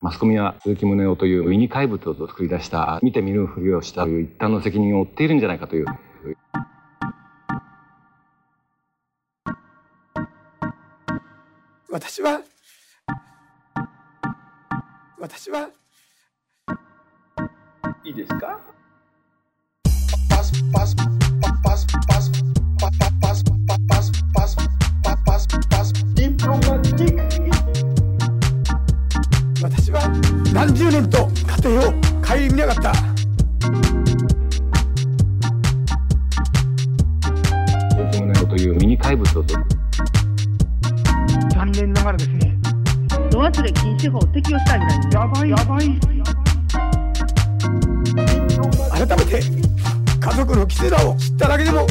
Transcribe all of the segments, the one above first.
マスコミは鈴木宗男というウィニ怪物を作り出した見て見ぬふりをしたという一端の責任を負っているんじゃないかという。私は私は。いいですか？パスパスパス何十年と家庭を顧みなかった。というミニ怪物を残念ながらですねド忘れ禁止法を適用したいぐらいやばいやばい。改めて家族のキセラを知っただけでも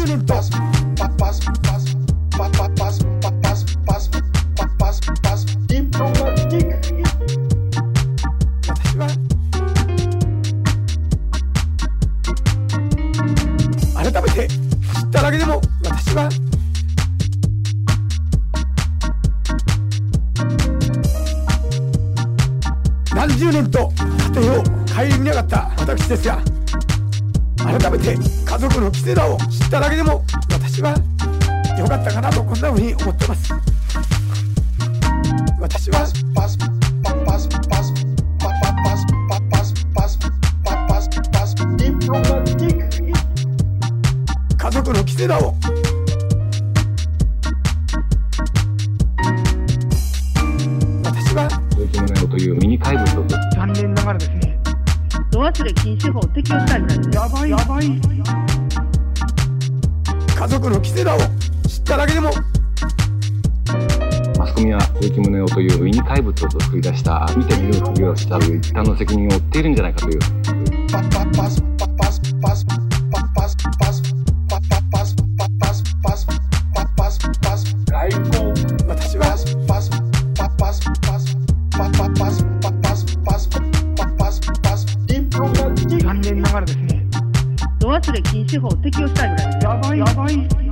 改めて知っただけでも私は何十年と家庭を顧みなかった私ですが改めて家族のキセラを知っただけでも私は良かったかなとこんなふうに思ってます。私はパスパパスパスパパパスパパスパスパパスパスディプロマティック家族のキセラを私はというミニ怪物を。残念ながらですねド忘れ禁止法を適用したいやばいやばい。家族のキセラを知っただけでも。マスコミは鈴木宗男というウィニ怪物を作り出した。見て見ぬふりをした一端の責任を負っているんじゃないかという。パパパスパパ残念ながらですねド忘れ禁止法を適用したいぐらいやばいやばい。